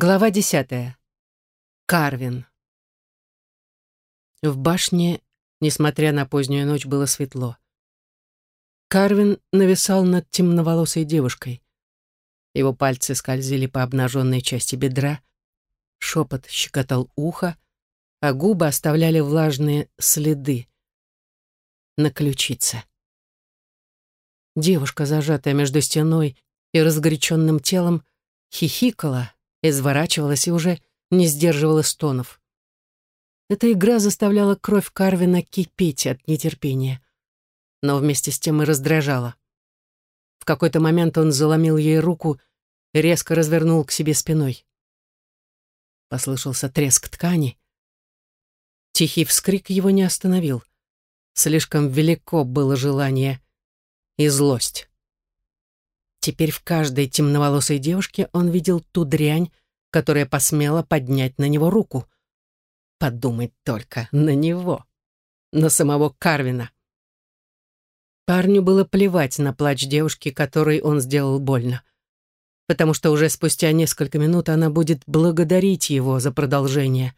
Глава десятая. Карвин. В башне, несмотря на позднюю ночь, было светло. Карвин нависал над темноволосой девушкой. Его пальцы скользили по обнаженной части бедра, шепот щекотал ухо, а губы оставляли влажные следы на ключице. Девушка, зажатая между стеной и разгоряченным телом, хихикала, изворачивалась и уже не сдерживала стонов. Эта игра заставляла кровь Карвина кипеть от нетерпения, но вместе с тем и раздражала. В какой-то момент он заломил ей руку и резко развернул к себе спиной. Послышался треск ткани. Тихий вскрик его не остановил. Слишком велико было желание и злость. Теперь в каждой темноволосой девушке он видел ту дрянь, которая посмела поднять на него руку. Подумать только, на него, на самого Карвина. Парню было плевать на плач девушки, которой он сделал больно, потому что уже спустя несколько минут она будет благодарить его за продолжение.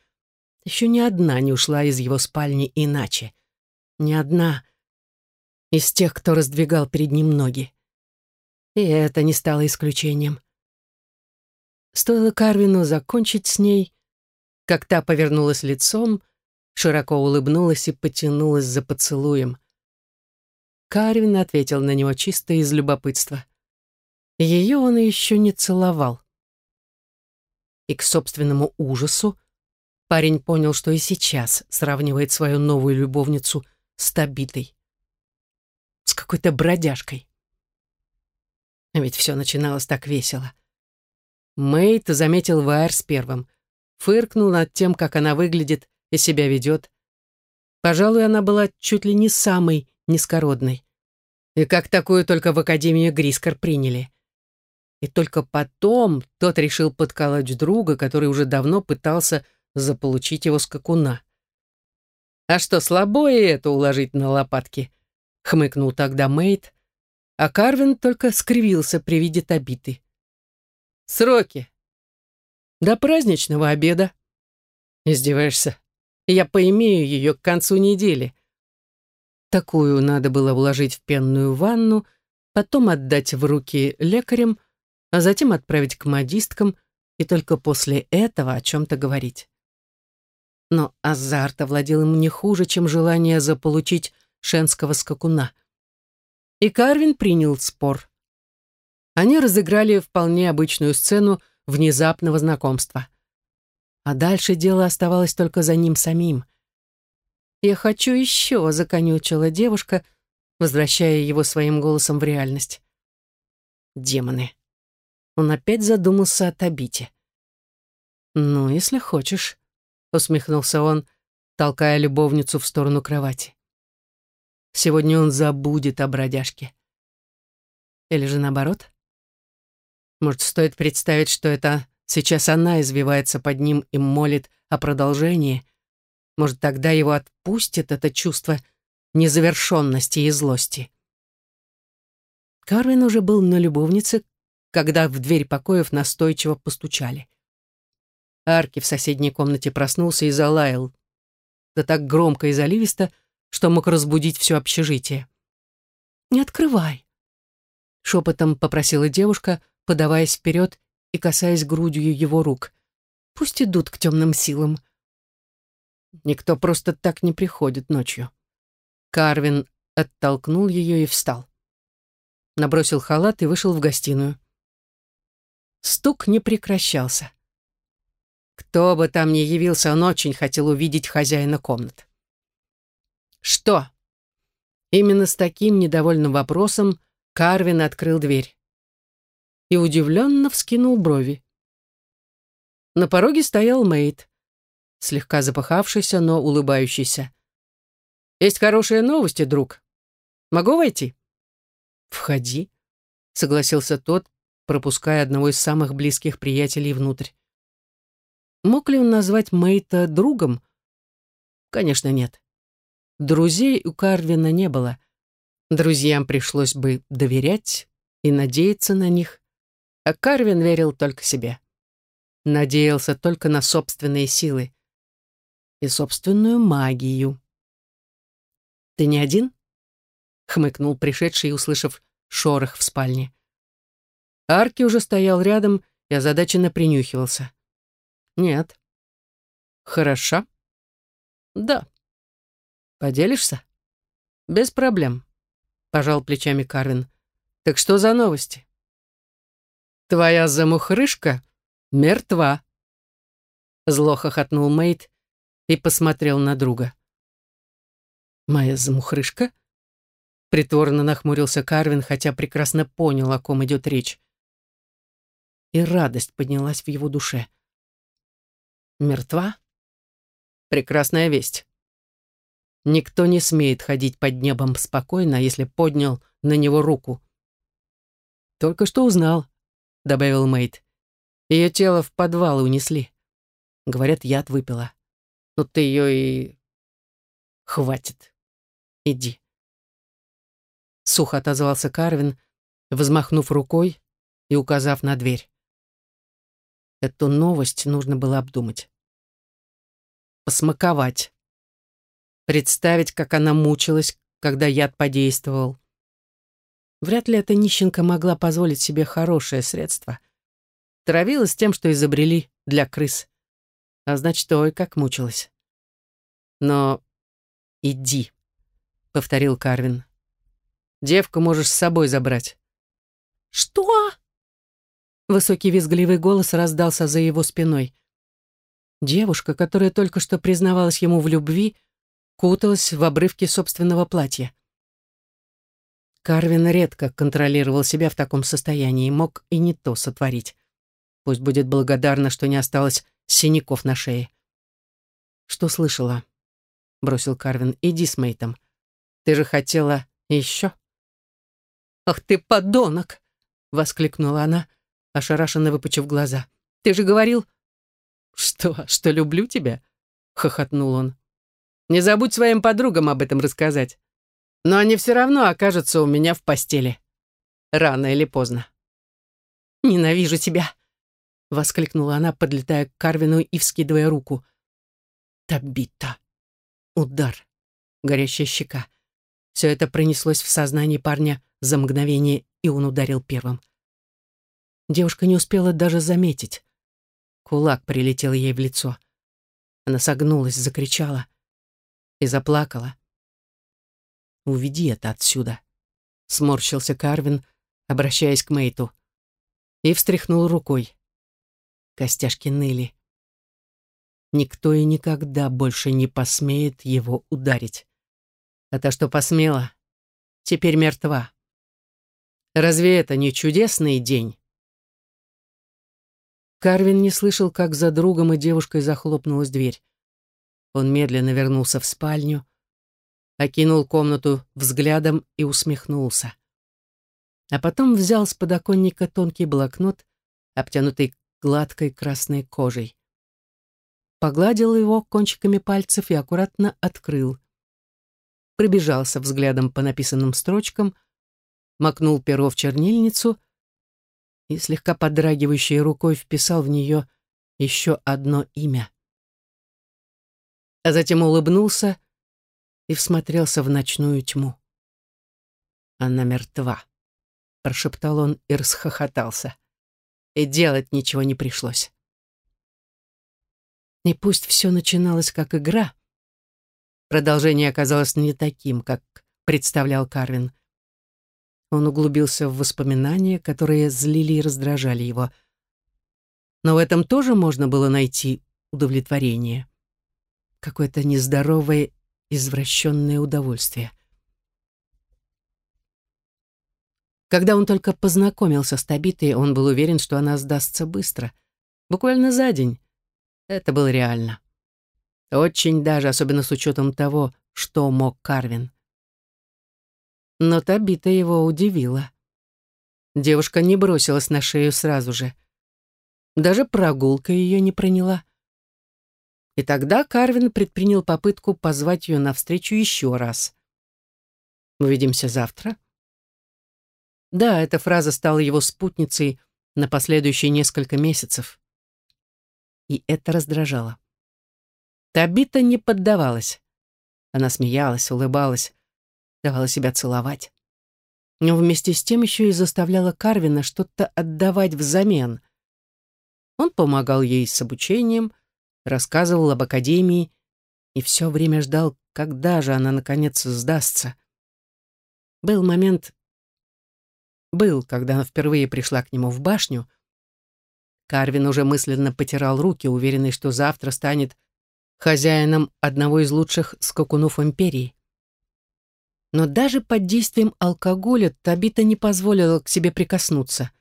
Еще ни одна не ушла из его спальни иначе. Ни одна из тех, кто раздвигал перед ним ноги. И это не стало исключением. Стоило Карвину закончить с ней, как та повернулась лицом, широко улыбнулась и потянулась за поцелуем. Карвин ответил на него чисто из любопытства. Ее он еще не целовал. И к собственному ужасу парень понял, что и сейчас сравнивает свою новую любовницу с Табитой. С какой-то бродяжкой. Ведь все начиналось так весело. Мэйд заметил Вайерс первым. Фыркнул над тем, как она выглядит и себя ведет. Пожалуй, она была чуть ли не самой низкородной. И как такую только в Академию Грискор приняли. И только потом тот решил подколоть друга, который уже давно пытался заполучить его скакуна. «А что, слабо и это уложить на лопатки?» — хмыкнул тогда Мэйд, а Карвин только скривился при виде Табиты. «Сроки!» «До праздничного обеда!» «Издеваешься? Я поимею ее к концу недели!» Такую надо было вложить в пенную ванну, потом отдать в руки лекарям, а затем отправить к модисткам и только после этого о чем-то говорить. Но азарт овладел им не хуже, чем желание заполучить шенского скакуна — и Карвин принял спор. Они разыграли вполне обычную сцену внезапного знакомства. А дальше дело оставалось только за ним самим. «Я хочу еще», — законючила девушка, возвращая его своим голосом в реальность. Демоны. Он опять задумался о Табите. «Ну, если хочешь», — усмехнулся он, толкая любовницу в сторону кровати. Сегодня он забудет о бродяжке. Или же наоборот? Может, стоит представить, что это сейчас она извивается под ним и молит о продолжении? Может, тогда его отпустит это чувство незавершенности и злости? Карвин уже был на любовнице, когда в дверь покоев настойчиво постучали. Арки в соседней комнате проснулся и залаял. Да так громко и заливисто, что мог разбудить все общежитие. «Не открывай», — шепотом попросила девушка, подаваясь вперед и касаясь грудью его рук. «Пусть идут к темным силам». Никто просто так не приходит ночью. Карвин оттолкнул ее и встал. Набросил халат и вышел в гостиную. Стук не прекращался. Кто бы там ни явился, он очень хотел увидеть хозяина комнат. «Что?» Именно с таким недовольным вопросом Карвин открыл дверь и удивленно вскинул брови. На пороге стоял Мейт, слегка запыхавшийся, но улыбающийся. «Есть хорошие новости, друг. Могу войти?» «Входи», — согласился тот, пропуская одного из самых близких приятелей внутрь. Мог ли он назвать Мейта другом? Конечно, нет. Друзей у Карвина не было. Друзьям пришлось бы доверять и надеяться на них, а Карвин верил только себе. надеялся только на собственные силы и собственную магию. «Ты не один?» — хмыкнул пришедший, услышав шорох в спальне. Арки уже стоял рядом и озадаченно принюхивался. «Нет». «Хороша?» «Да». «Поделишься?» «Без проблем», — пожал плечами Карвин. «Так что за новости?» «Твоя замухрышка мертва», — зло хохотнул Мейт и посмотрел на друга. «Моя замухрышка?» Притворно нахмурился Карвин, хотя прекрасно понял, о ком идет речь. И радость поднялась в его душе. «Мертва?» «Прекрасная весть. Никто не смеет ходить под небом спокойно, если поднял на него руку». «Только что узнал», — добавил Мэйд. «Ее тело в подвал унесли. Говорят, яд выпила. Ну ты ее и... Хватит. Иди. Сухо отозвался Карвин, взмахнув рукой и указав на дверь. Эту новость нужно было обдумать. Посмаковать. Представить, как она мучилась, когда яд подействовал. Вряд ли эта нищенка могла позволить себе хорошее средство. Травилась тем, что изобрели для крыс. А значит, ой, как мучилась. Но иди, — повторил Карвин. Девку можешь с собой забрать. Что? Высокий визгливый голос раздался за его спиной. Девушка, которая только что признавалась ему в любви, куталась в обрывки собственного платья. Карвин редко контролировал себя в таком состоянии мог и не то сотворить. Пусть будет благодарна, что не осталось синяков на шее. «Что слышала?» — бросил Карвин. «Иди с Мейтом. Ты же хотела еще?» «Ах ты, подонок!» — воскликнула она, ошарашенно выпучив глаза. «Ты же говорил...» «Что, что люблю тебя?» — хохотнул он. «Не забудь своим подругам об этом рассказать. Но они все равно окажутся у меня в постели. Рано или поздно». «Ненавижу тебя!» — воскликнула она, подлетая к Карвину и вскидывая руку. Табита. Удар. Горящая щека. Все это пронеслось в сознании парня за мгновение, и он ударил первым. Девушка не успела даже заметить. Кулак прилетел ей в лицо. Она согнулась, закричала и заплакала. «Уведи это отсюда», — сморщился Карвин, обращаясь к Мейту, и встряхнул рукой. Костяшки ныли. Никто и никогда больше не посмеет его ударить. А та, что посмела, теперь мертва. Разве это не чудесный день? Карвин не слышал, как за другом и девушкой захлопнулась дверь. Он медленно вернулся в спальню, окинул комнату взглядом и усмехнулся. А потом взял с подоконника тонкий блокнот, обтянутый гладкой красной кожей. Погладил его кончиками пальцев и аккуратно открыл. Пробежался взглядом по написанным строчкам, макнул перо в чернильницу и слегка подрагивающей рукой вписал в нее еще одно имя. А затем улыбнулся и всмотрелся в ночную тьму. «Она мертва», — прошептал он и расхохотался и делать ничего не пришлось. И пусть все начиналось как игра, продолжение оказалось не таким, как представлял Карвин. Он углубился в воспоминания, которые злили и раздражали его. Но в этом тоже можно было найти удовлетворение. Какое-то нездоровое, извращенное удовольствие. Когда он только познакомился с Табитой, он был уверен, что она сдастся быстро. Буквально за день. Это было реально. Очень даже, особенно с учетом того, что мог Карвин. Но Табита его удивила. Девушка не бросилась на шею сразу же. Даже прогулка ее не проняла. И тогда Карвин предпринял попытку позвать ее навстречу еще раз. «Увидимся завтра», да, эта фраза стала его спутницей на последующие несколько месяцев. и это раздражало. Табита не поддавалась. Она смеялась, улыбалась, давала себя целовать. Но вместе с тем еще и заставляла Карвина что-то отдавать взамен. Он помогал ей с обучением, рассказывал об академии и все время ждал, когда же она, наконец, сдастся. Был момент... Был, когда она впервые пришла к нему в башню. Карвин уже мысленно потирал руки, уверенный, что завтра станет хозяином одного из лучших скакунов империи. Но даже под действием алкоголя Табита не позволила к себе прикоснуться.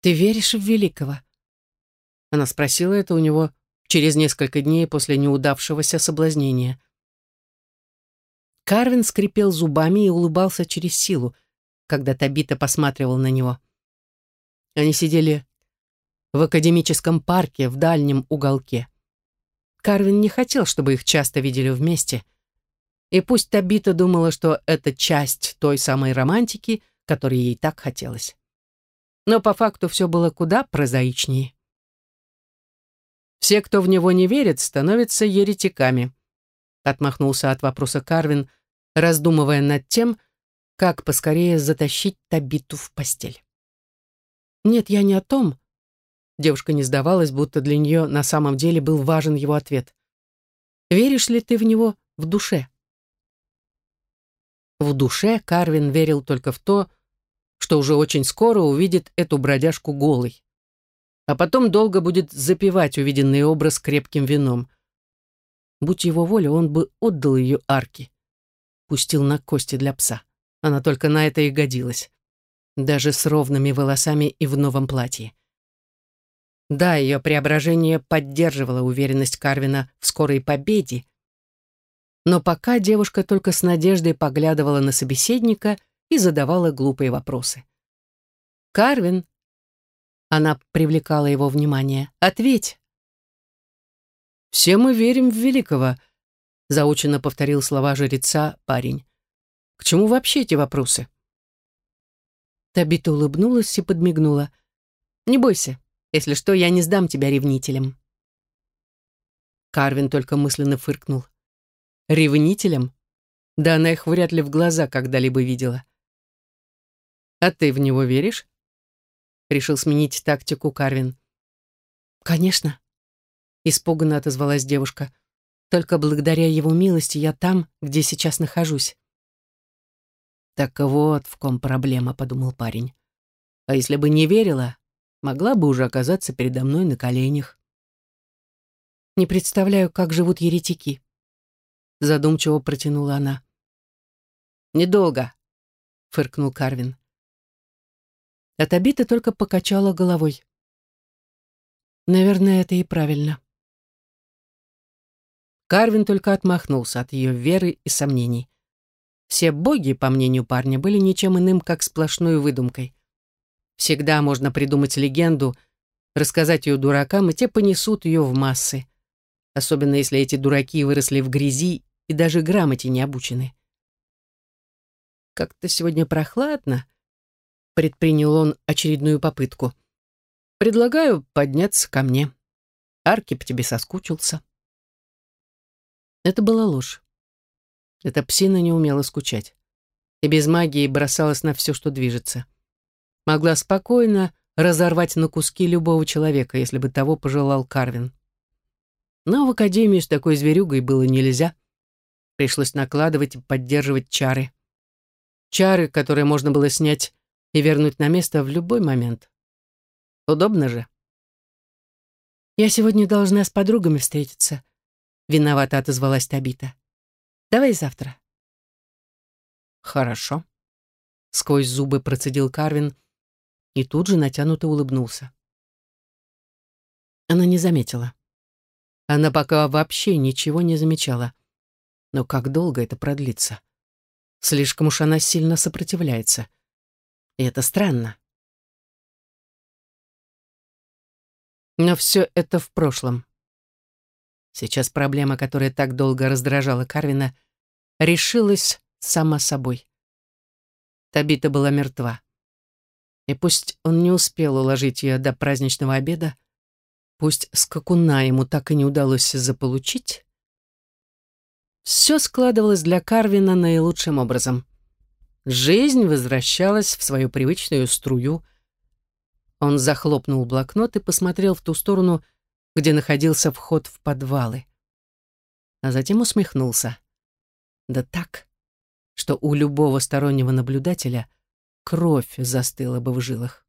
«Ты веришь в Великого?» Она спросила это у него через несколько дней после неудавшегося соблазнения. Карвин скрипел зубами и улыбался через силу, когда Табита посматривал на него. Они сидели в академическом парке в дальнем уголке. Карвин не хотел, чтобы их часто видели вместе. И пусть Табита думала, что это часть той самой романтики, которой ей так хотелось. Но по факту все было куда прозаичнее. Все, кто в него не верит, становятся еретиками. Отмахнулся от вопроса Карвин, раздумывая над тем, как поскорее затащить Табиту в постель. «Нет, я не о том». Девушка не сдавалась, будто для нее на самом деле был важен его ответ. «Веришь ли ты в него в душе?» В душе Карвин верил только в то, что уже очень скоро увидит эту бродяжку голой а потом долго будет запивать увиденный образ крепким вином. Будь его воля, он бы отдал ее арке. Пустил на кости для пса. Она только на это и годилась. Даже с ровными волосами и в новом платье. Да, ее преображение поддерживало уверенность Карвина в скорой победе, но пока девушка только с надеждой поглядывала на собеседника и задавала глупые вопросы. Карвин, она привлекала его внимание. «Ответь!» «Все мы верим в великого», — заученно повторил слова жреца парень. «К чему вообще эти вопросы?» Табита улыбнулась и подмигнула. «Не бойся, если что, я не сдам тебя ревнителям». Карвин только мысленно фыркнул. «Ревнителям? Да она их вряд ли в глаза когда-либо видела». «А ты в него веришь?» Решил сменить тактику Карвин. «Конечно», — испуганно отозвалась девушка. «Только благодаря его милости я там, где сейчас нахожусь». «Так вот в ком проблема», — подумал парень. «А если бы не верила, могла бы уже оказаться передо мной на коленях». «Не представляю, как живут еретики», — задумчиво протянула она. «Недолго», — фыркнул Карвин. А Табита только покачала головой. Наверное, это и правильно. Карвин только отмахнулся от ее веры и сомнений. Все боги, по мнению парня, были ничем иным, как сплошной выдумкой. Всегда можно придумать легенду, рассказать ее дуракам, и те понесут ее в массы. Особенно если эти дураки выросли в грязи и даже грамоте не обучены. «Как-то сегодня прохладно», предпринял он очередную попытку. «Предлагаю подняться ко мне. Арки по тебе соскучился». Это была ложь. Эта псина не умела скучать. И без магии бросалась на все, что движется. Могла спокойно разорвать на куски любого человека, если бы того пожелал Карвин. Но в академию с такой зверюгой было нельзя. Пришлось накладывать и поддерживать чары. Чары, которые можно было снять и вернуть на место в любой момент. Удобно же. «Я сегодня должна с подругами встретиться», — виновато отозвалась Табита. «Давай завтра». «Хорошо», — сквозь зубы процедил Карвин и тут же натянуто улыбнулся. Она не заметила. Она пока вообще ничего не замечала. Но как долго это продлится? Слишком уж она сильно сопротивляется. И это странно. Но все это в прошлом. Сейчас проблема, которая так долго раздражала Карвина, решилась сама собой. Табита была мертва. И пусть он не успел уложить ее до праздничного обеда, Пусть скакуна ему так и не удалось заполучить, все складывалось для Карвина наилучшим образом. Жизнь возвращалась в свою привычную струю. Он захлопнул блокнот и посмотрел в ту сторону, где находился вход в подвалы. А затем усмехнулся. Да так, что у любого стороннего наблюдателя кровь застыла бы в жилах.